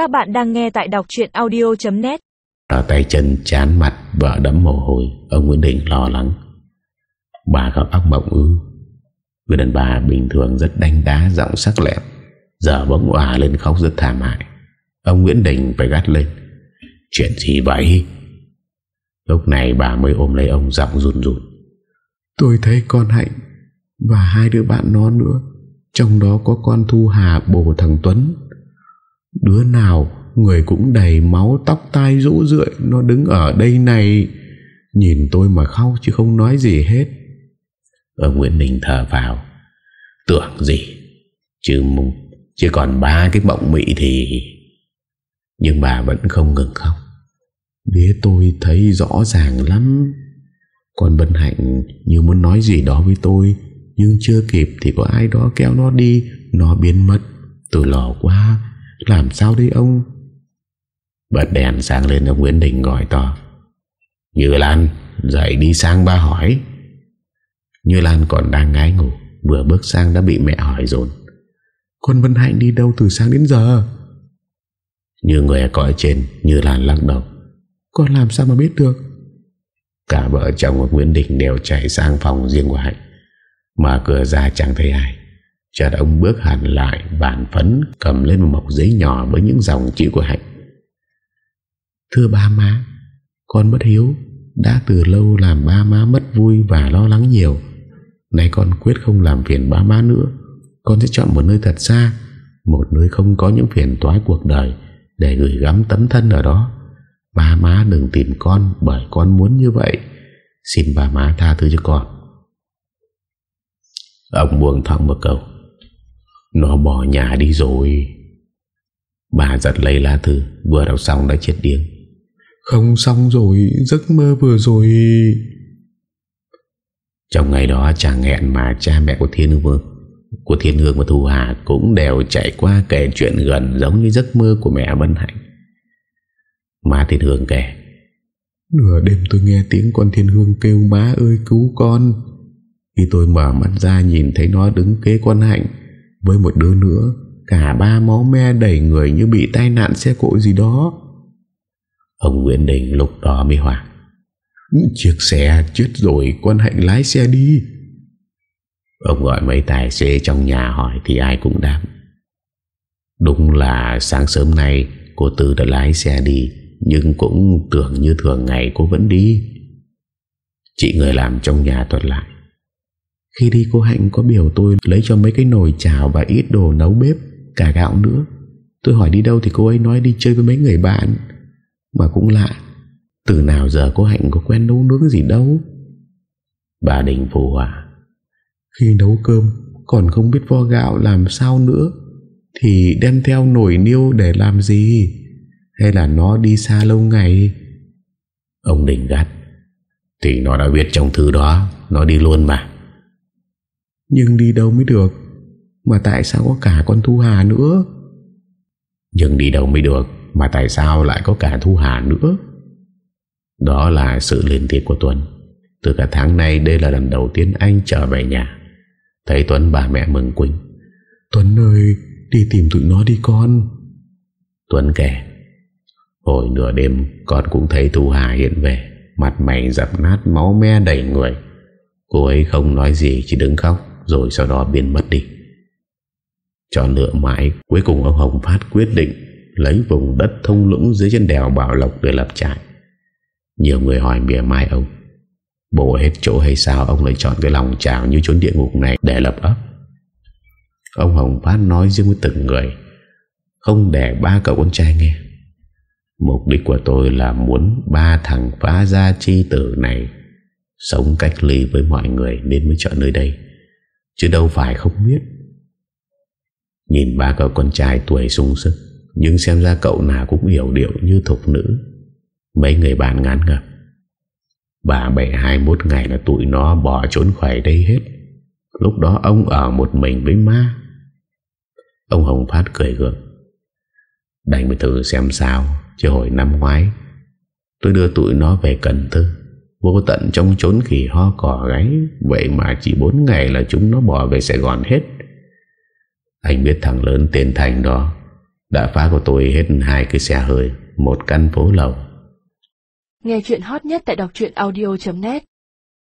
Các bạn đang nghe tại đọc chuyện audio.net Ở tay chân chán mặt Vợ đẫm mồ hôi. Ông Nguyễn Đình lo lắng. Bà gặp ác mộng ư? Người đàn bà bình thường rất đánh đá Giọng sắc lẹm. Giờ bỗng hòa lên khóc rất thảm hại. Ông Nguyễn Đình phải gắt lên. Chuyện gì vậy? Lúc này bà mới ôm lấy ông giọng run run. Tôi thấy con Hạnh Và hai đứa bạn nó nữa Trong đó có con Thu Hà bồ thằng Tuấn Đứa nào, Người cũng đầy máu, tóc tai rũ rượi, Nó đứng ở đây này. Nhìn tôi mà khóc chứ không nói gì hết. Ông Nguyễn Đình thở vào. Tưởng gì? Chứ Chứ còn ba cái bọng mị thì Nhưng bà vẫn không ngừng khóc. Đế tôi thấy rõ ràng lắm. Còn Bân Hạnh như muốn nói gì đó với tôi, Nhưng chưa kịp thì có ai đó kéo nó đi. Nó biến mất. Tôi lò quá. Làm sao đây ông? Bật đèn sáng lên, ông Nguyễn Đình gọi to. Như Lan, Dậy đi sang ba hỏi. Như Lan còn đang ngái ngủ, Vừa bước sang đã bị mẹ hỏi dồn. Con Vân Hạnh đi đâu từ sáng đến giờ? Như người cõi trên, Như Lan lắc đầu. Con làm sao mà biết được? Cả vợ chồng của Nguyễn Đình đều chạy sang phòng riêng của Hạnh Mở cửa ra chẳng thấy ai. Chợt ông bước hẳn lại Bàn phấn cầm lên một mọc giấy nhỏ Với những dòng chữ của Hạnh. Thưa ba má, Con bất hiếu, Đã từ lâu làm ba má mất vui Và lo lắng nhiều. Nay con quyết không làm phiền ba má nữa. Con sẽ chọn một nơi thật xa, Một nơi không có những phiền toái cuộc đời Để gửi gắm tấm thân ở đó. Ba má đừng tìm con Bởi con muốn như vậy. Xin ba má tha thứ cho con. Ông buông thẳng một câu. Nó bỏ nhà đi rồi. Bà giật lấy lá thư Vừa đọc xong đã chết điên Không xong rồi Giấc mơ vừa rồi. Trong ngày đó chàng hẹn mà cha mẹ của Thiên Vương Của Thiên Hương và Thu Hà Cũng đều chạy qua kể chuyện gần Giống như giấc mơ của mẹ Vân Hạnh. Má Thiên Hương kể Nửa đêm tôi nghe tiếng con Thiên Hương kêu má ơi cứu con. Khi tôi mở mắt ra nhìn thấy nó đứng kế con Hạnh với một đứa nữa, Cả ba máu me đầy người như bị tai nạn xe cộ gì đó. Ông Nguyễn Đình lúc đó mới hoảng. Chiếc xe chết rồi, Con Hạnh lái xe đi. Ông gọi mấy tài xế trong nhà hỏi Thì ai cũng đáp. Đúng là sáng sớm nay Cô Tư đã lái xe đi, Nhưng cũng tưởng như thường ngày cô vẫn đi. Chị người làm trong nhà thuật lại. Khi đi cô Hạnh có biểu tôi Lấy cho mấy cái nồi chảo và ít đồ nấu bếp, Cả gạo nữa. Tôi hỏi đi đâu thì cô ấy nói đi chơi với mấy người bạn. Mà cũng lạ, Từ nào giờ cô Hạnh có quen nấu nướng gì đâu. Bà Đình phù hòa Khi nấu cơm Còn không biết vo gạo làm sao nữa, Thì đem theo nồi niêu để làm gì? Hay là nó đi xa lâu ngày? Ông Đình gắt, Thì nó đã viết trong thư đó, Nó đi luôn mà. Nhưng đi đâu mới được? Mà tại sao có cả con Thu Hà nữa? Nhưng đi đâu mới được? Mà tại sao lại có cả Thu Hà nữa? Đó là sự liên tiếp của Tuấn. Từ cả tháng nay Đây là lần đầu tiên anh trở về nhà. Thấy Tuấn bà mẹ mừng quỳnh. Tuấn ơi Đi tìm tụi nó đi con. Tuấn kể Hồi nửa đêm con cũng thấy Thu Hà hiện về. Mặt mày dập nát máu me đầy người. Cô ấy không nói gì Chỉ đứng khóc rồi sau đó biến mất đi. Chọn lựa mãi, Cuối cùng ông Hồng Phát quyết định Lấy vùng đất thông lũng dưới chân đèo Bảo Lộc để lập trại. Nhiều người hỏi mỉa mai ông, Bộ hết chỗ hay sao Ông lại chọn cái lòng trào như chốn địa ngục này Để lập ấp? Ông Hồng Phát nói riêng với từng người, Không để ba cậu con trai nghe. Mục đích của tôi là muốn ba thằng phá gia chi tử này sống cách ly với mọi người đến mới chọn nơi đây. Chứ đâu phải không biết. Nhìn ba cậu con trai tuổi sung sức, nhưng xem ra cậu nào cũng hiểu điệu như thục nữ. Mấy người bạn ngán ngập. Bà bảy hai mốt ngày là tụi nó bỏ trốn khỏi đây hết. Lúc đó ông ở một mình với ma. Ông Hồng Phát cười gượng. Đành phải thử xem sao Chứ hồi năm ngoái Tôi đưa tụi nó về Cần Thơ Vô tận trong trốn khỉ ho cỏ gáy, Vậy mà chỉ 4 ngày là chúng nó bỏ về Sài Gòn hết. Anh biết thằng lớn tên Thành đó, Đã phá của tôi hết hai cái xe hơi, Một căn phố lầu. Nghe chuyện hot nhất tại đọc audio.net